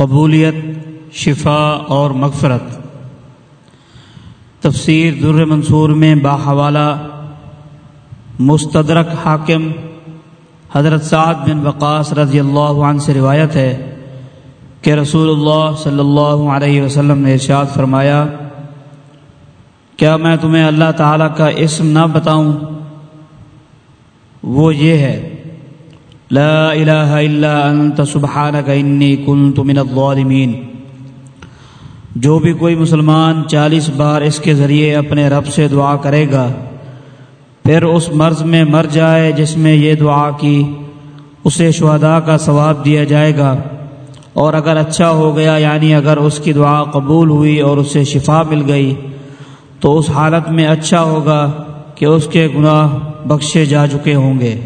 قبولیت، شفا اور مغفرت۔ تفسیر در منصور میں باحوالہ مستدرک حاکم حضرت سعد بن وقاص رضی اللہ عنہ سے روایت ہے کہ رسول اللہ صلی اللہ علیہ وسلم نے ارشاد فرمایا، کیا میں تمہیں اللہ تعالیٰ کا اسم نہ بتاؤں؟ وہ یہ ہے لا الہ الا انت سبحانک انی کنت من الظالمین جو بھی کوئی مسلمان چالیس بار اس کے ذریعے اپنے رب سے دعا کرے گا، پھر اس مرض میں مر جائے جس میں یہ دعا کی، اسے شہداء کا ثواب دیا جائے گا۔ اور اگر اچھا ہو گیا یعنی اگر اس کی دعا قبول ہوئی اور اسے شفا مل گئی، تو اس حالت میں اچھا ہوگا کہ اس کے گناہ بخشے جا چکے ہوں گے۔